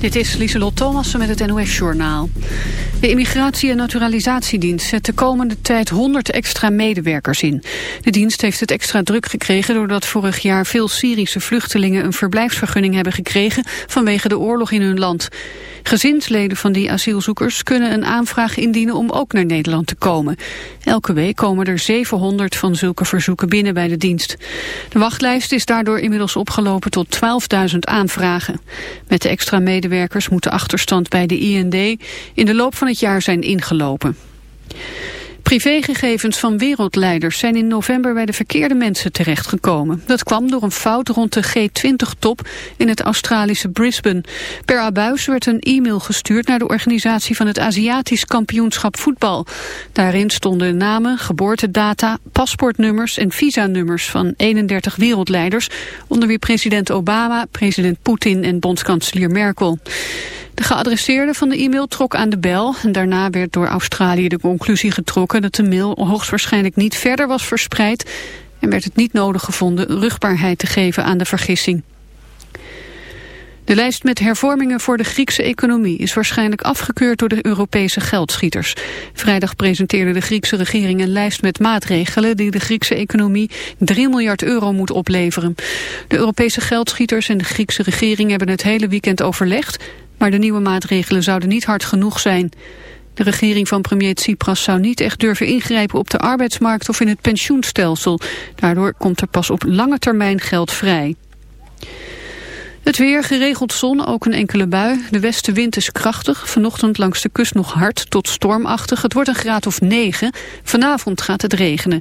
Dit is Lieselot Thomassen met het NOS-journaal. De Immigratie- en Naturalisatiedienst zet de komende tijd 100 extra medewerkers in. De dienst heeft het extra druk gekregen doordat vorig jaar veel Syrische vluchtelingen een verblijfsvergunning hebben gekregen vanwege de oorlog in hun land. Gezinsleden van die asielzoekers kunnen een aanvraag indienen om ook naar Nederland te komen. Elke week komen er 700 van zulke verzoeken binnen bij de dienst. De wachtlijst is daardoor inmiddels opgelopen tot 12.000 aanvragen. Met de extra medewerkers moet de achterstand bij de IND in de loop van het jaar zijn ingelopen. Privégegevens van wereldleiders zijn in november bij de verkeerde mensen terechtgekomen. Dat kwam door een fout rond de G20-top in het Australische Brisbane. Per abuis werd een e-mail gestuurd naar de organisatie van het Aziatisch kampioenschap voetbal. Daarin stonden namen, geboortedata, paspoortnummers en visanummers van 31 wereldleiders, onder wie president Obama, president Poetin en bondskanselier Merkel. De geadresseerde van de e-mail trok aan de bel. En daarna werd door Australië de conclusie getrokken dat de mail hoogstwaarschijnlijk niet verder was verspreid. En werd het niet nodig gevonden rugbaarheid te geven aan de vergissing. De lijst met hervormingen voor de Griekse economie is waarschijnlijk afgekeurd door de Europese geldschieters. Vrijdag presenteerde de Griekse regering een lijst met maatregelen die de Griekse economie 3 miljard euro moet opleveren. De Europese geldschieters en de Griekse regering hebben het hele weekend overlegd maar de nieuwe maatregelen zouden niet hard genoeg zijn. De regering van premier Tsipras zou niet echt durven ingrijpen op de arbeidsmarkt of in het pensioenstelsel. Daardoor komt er pas op lange termijn geld vrij. Het weer, geregeld zon, ook een enkele bui. De westenwind is krachtig. Vanochtend langs de kust nog hard tot stormachtig. Het wordt een graad of 9. Vanavond gaat het regenen.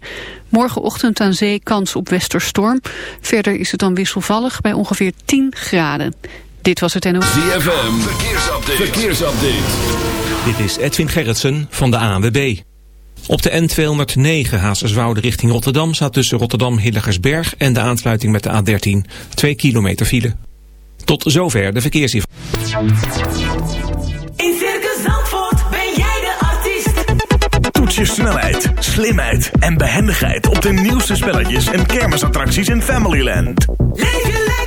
Morgenochtend aan zee kans op westerstorm. Verder is het dan wisselvallig bij ongeveer 10 graden. Dit was het NO. ZFM, verkeersupdate. verkeersupdate. Dit is Edwin Gerritsen van de ANWB. Op de N209 Hazerswoude richting Rotterdam staat tussen Rotterdam-Hilligersberg en de aansluiting met de A13 2 kilometer file. Tot zover de verkeersinformatie. In Circus Zandvoort ben jij de artiest. Toets je snelheid, slimheid en behendigheid op de nieuwste spelletjes en kermisattracties in Familyland. Leef je lekker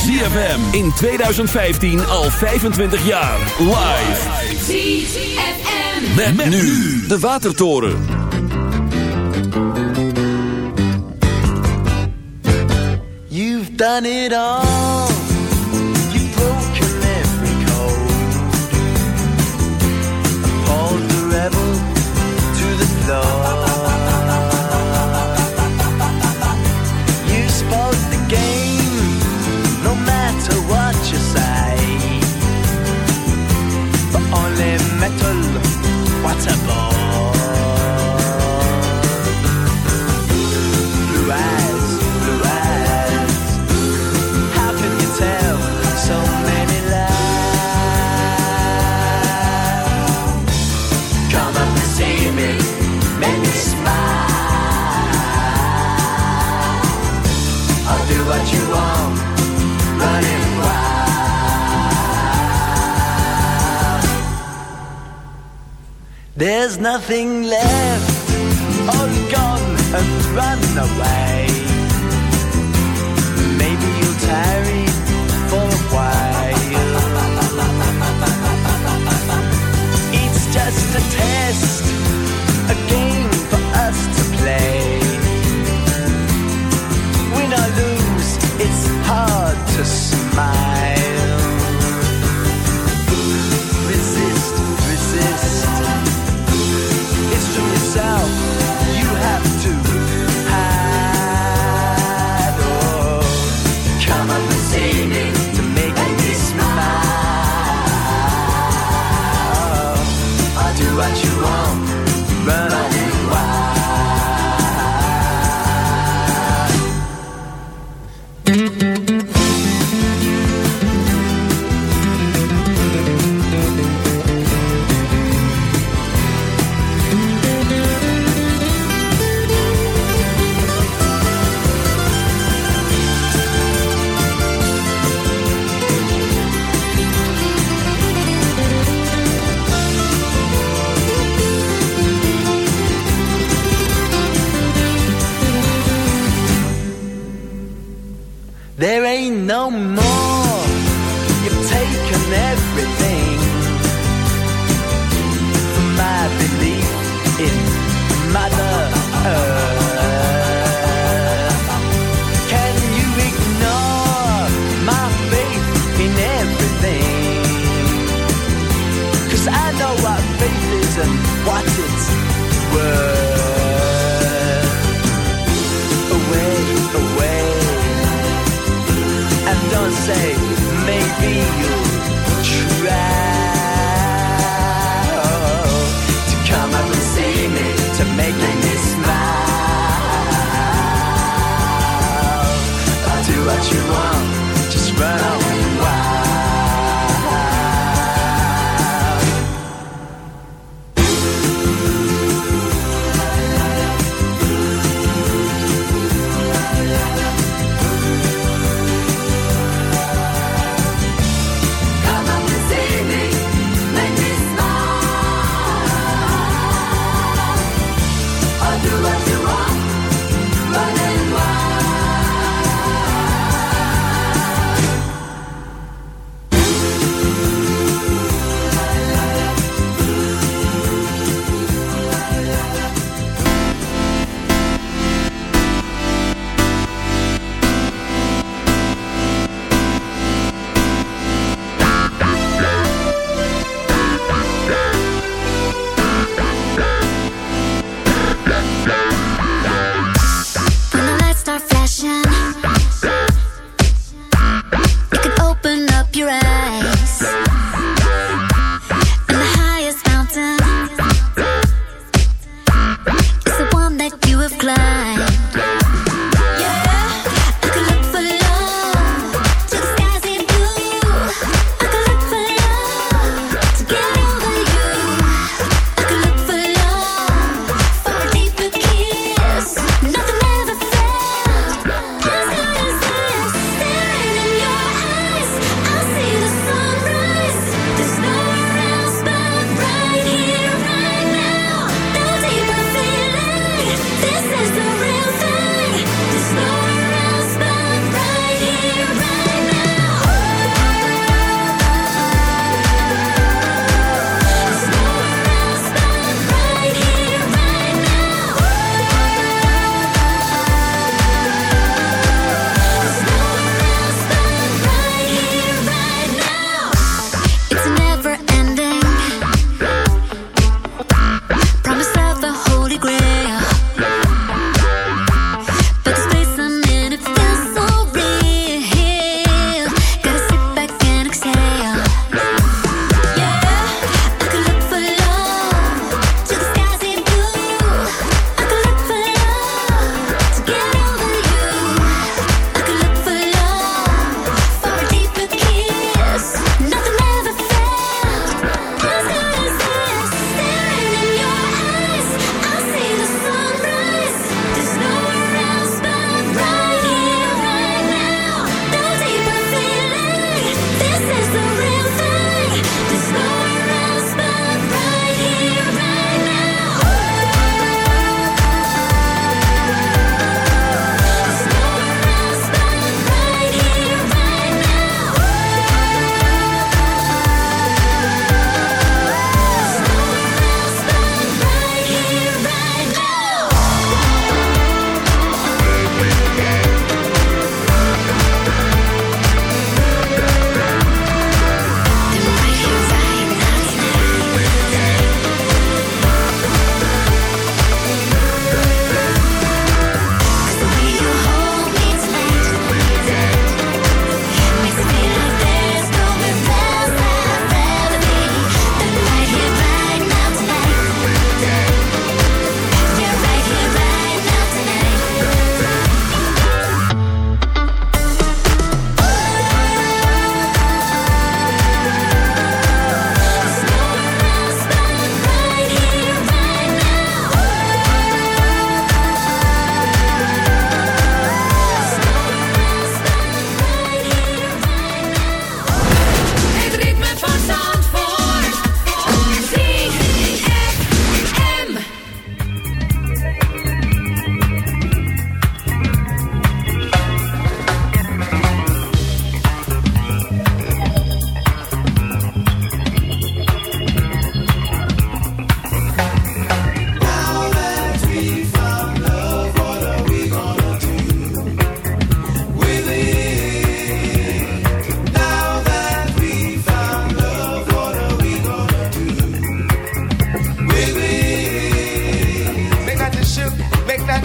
ZFM in 2015 al 25 jaar. Live. ZFM. Met, met nu de Watertoren. You've done it all. Away.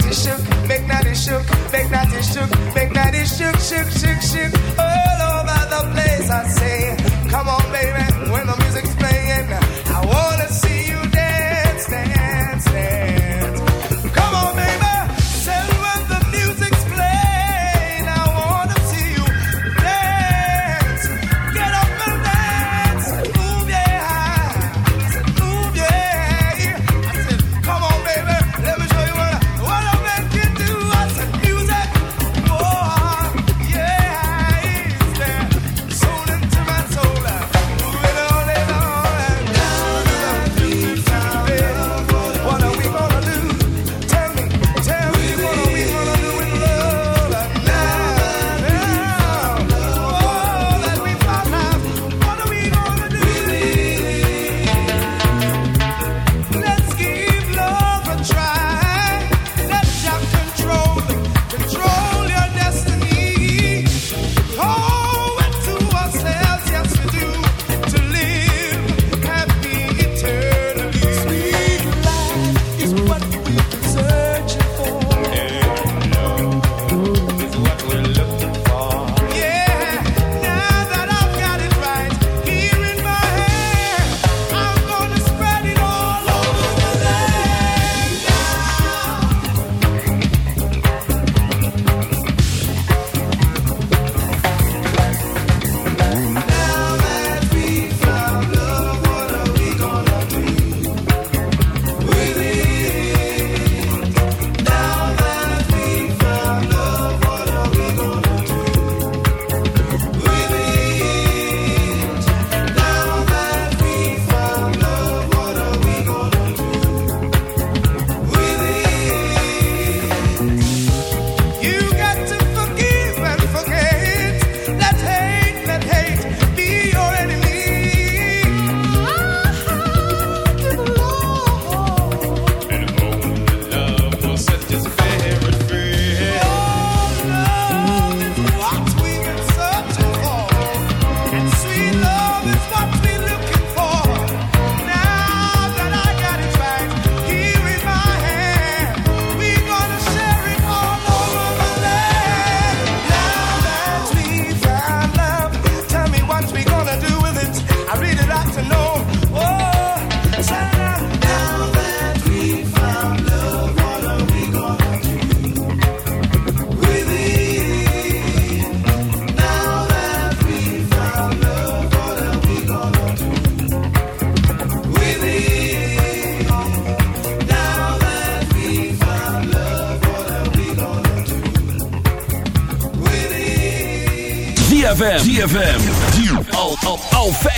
it shook, make that it shook, make that it shook, make that it shook, shook,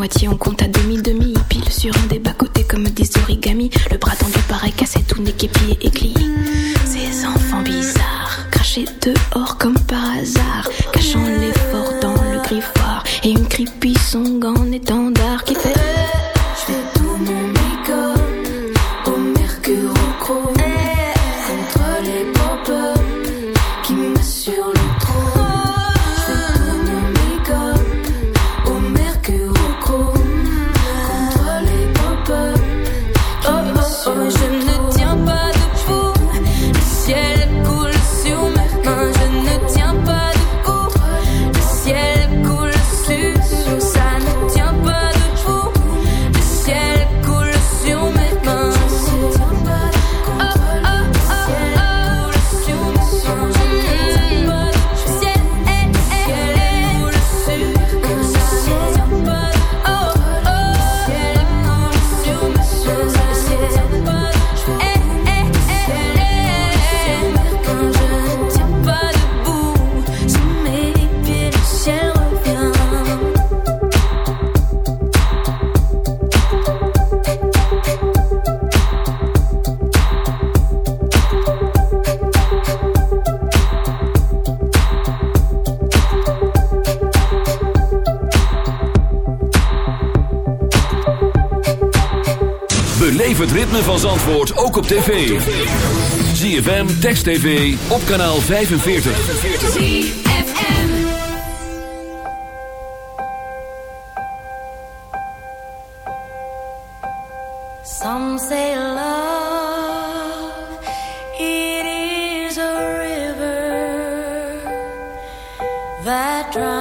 moitié, on compte à demi-demi. Pile sur un des bas-côtés comme des origamis. Le bras tendu paraît cassé, tout n'est qu'épié et. Ces enfants bizarres, crachés dehors comme par hasard, cachant l'effort dans le griffoir. Et une creepy son gant Text TV op kanaal 45. ZFM. Some say love, it is a river that.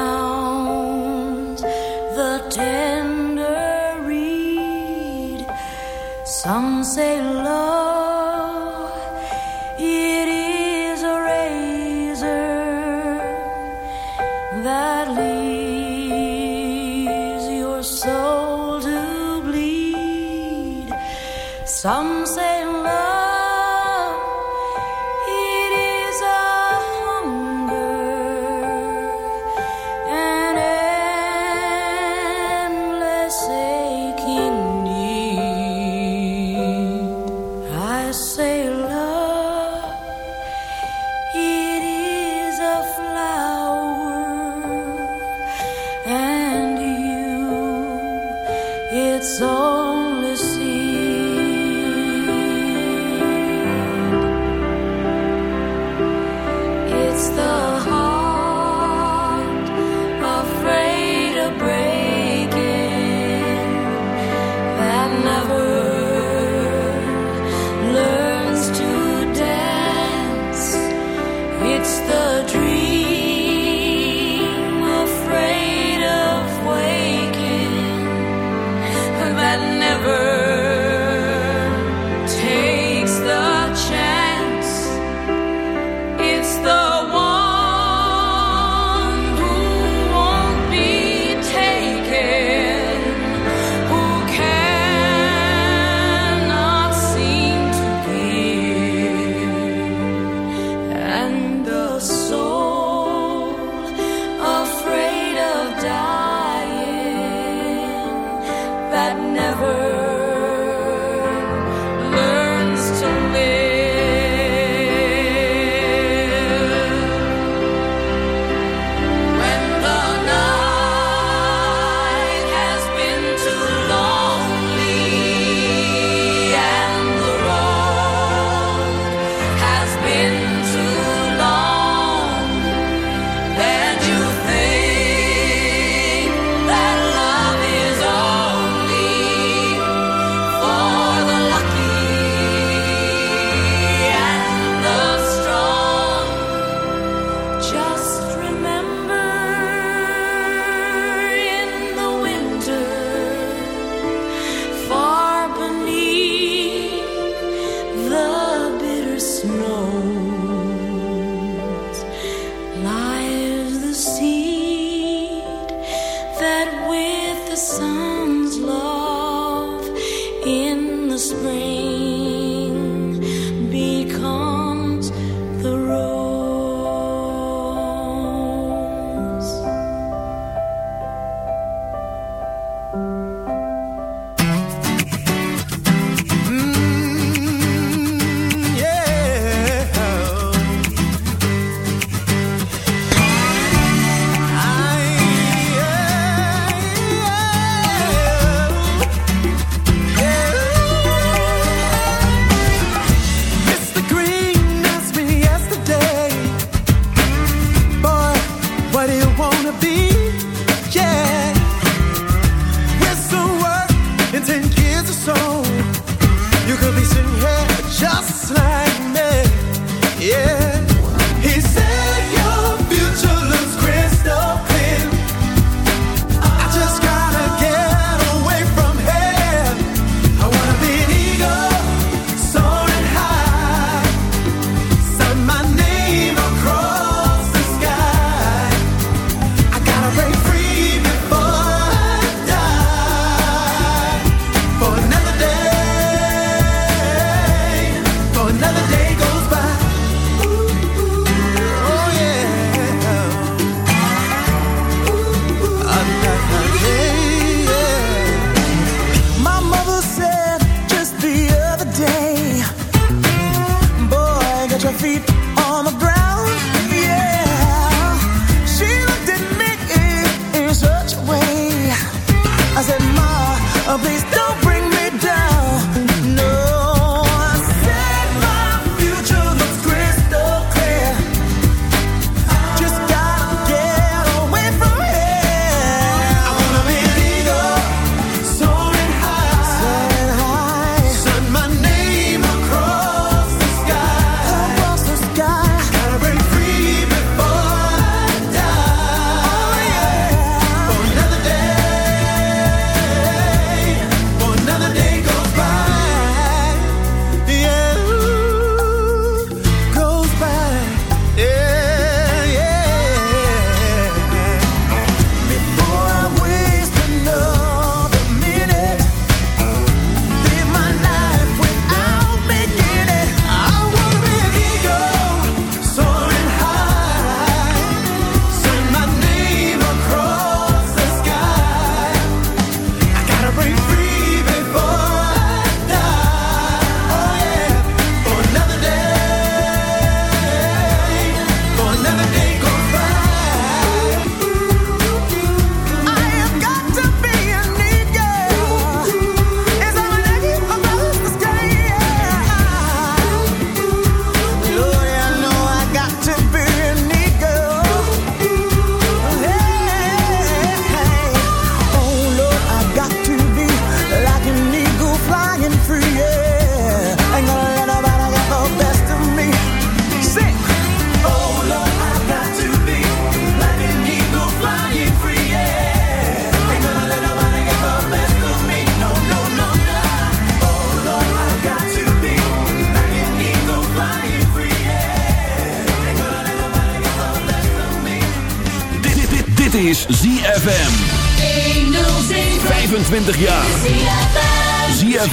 just like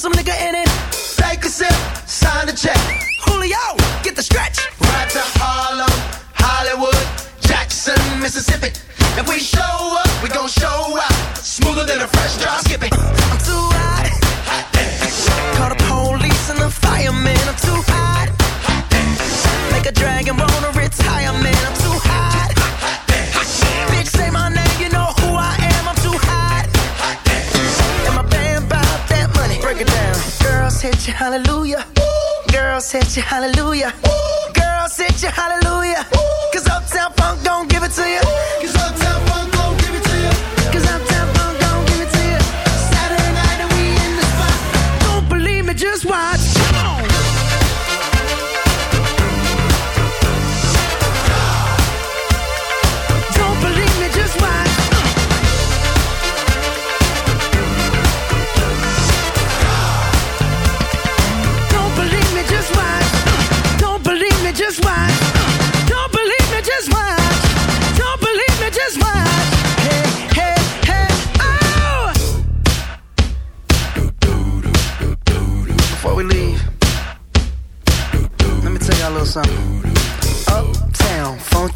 some nigga in it. Take a sip. hit you hallelujah. Ooh. Girl, hit you hallelujah. Ooh. Cause Uptown Funk don't give it to you. Ooh. Cause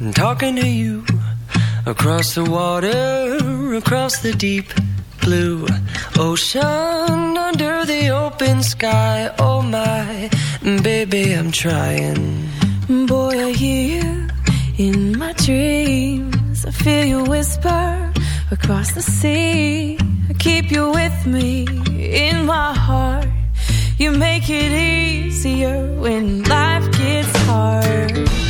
and talking to you across the water, across the deep blue ocean, under the open sky. Oh my, baby, I'm trying. Boy, I hear you in my dreams. I feel you whisper across the sea. I keep you with me in my heart. You make it easier when life gets hard.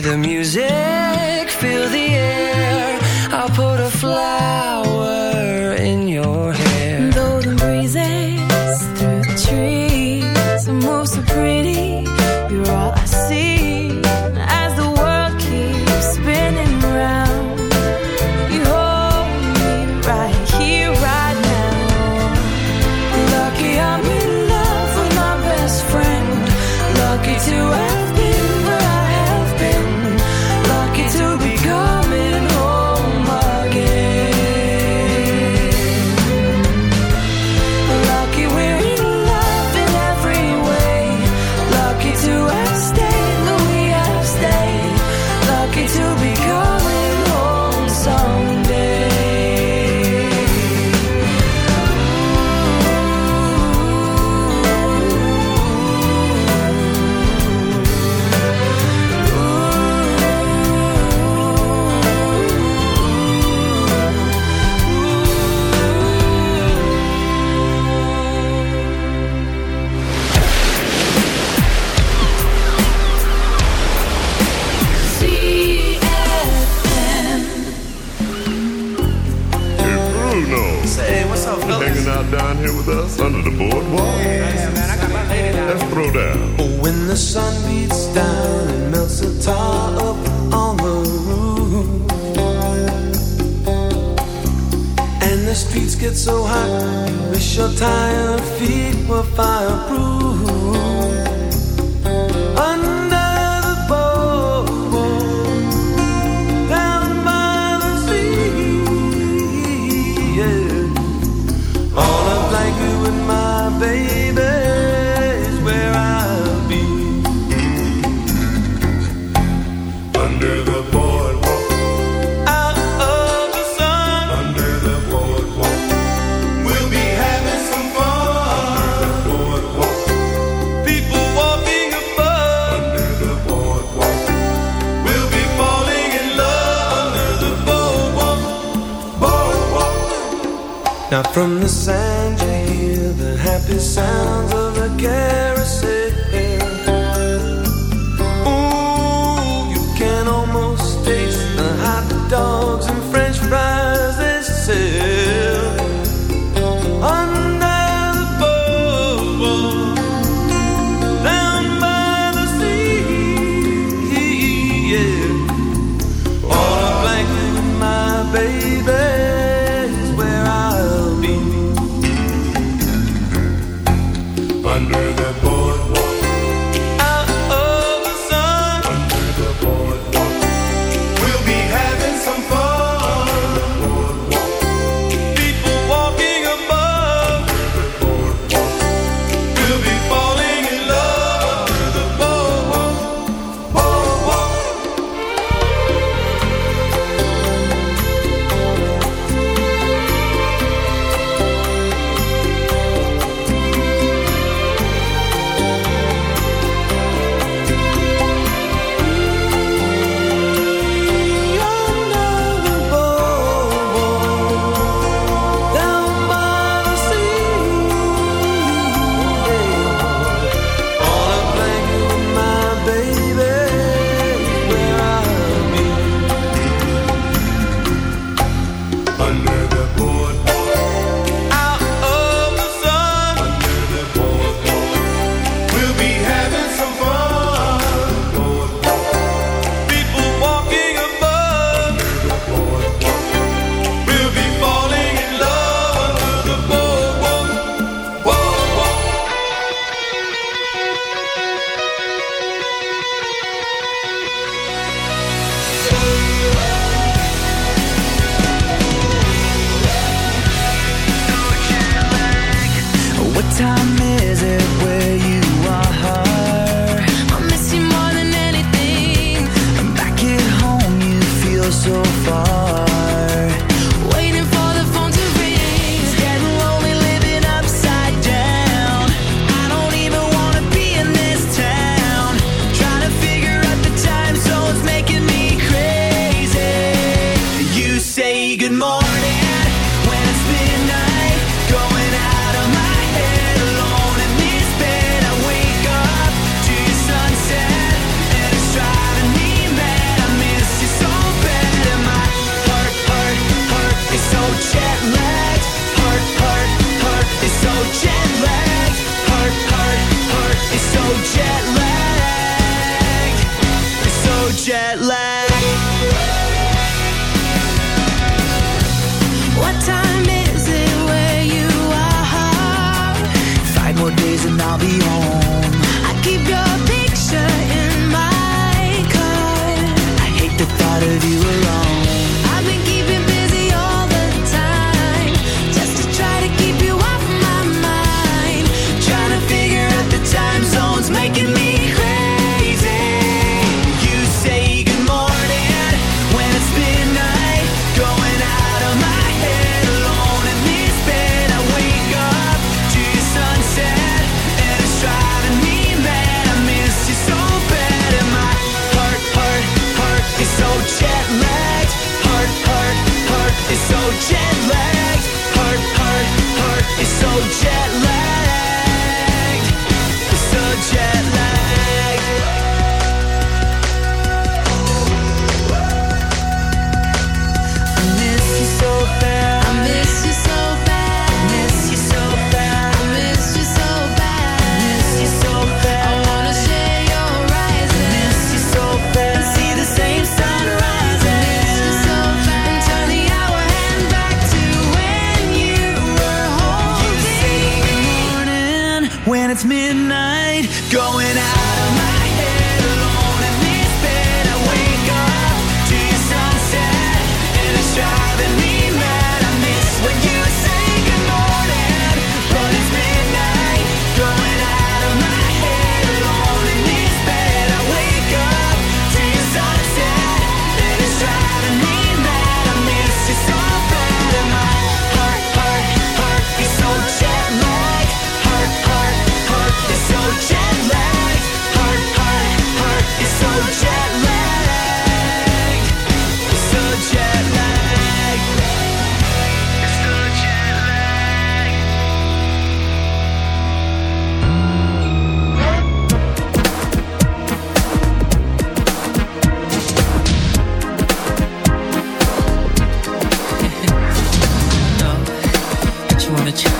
de mi wanna change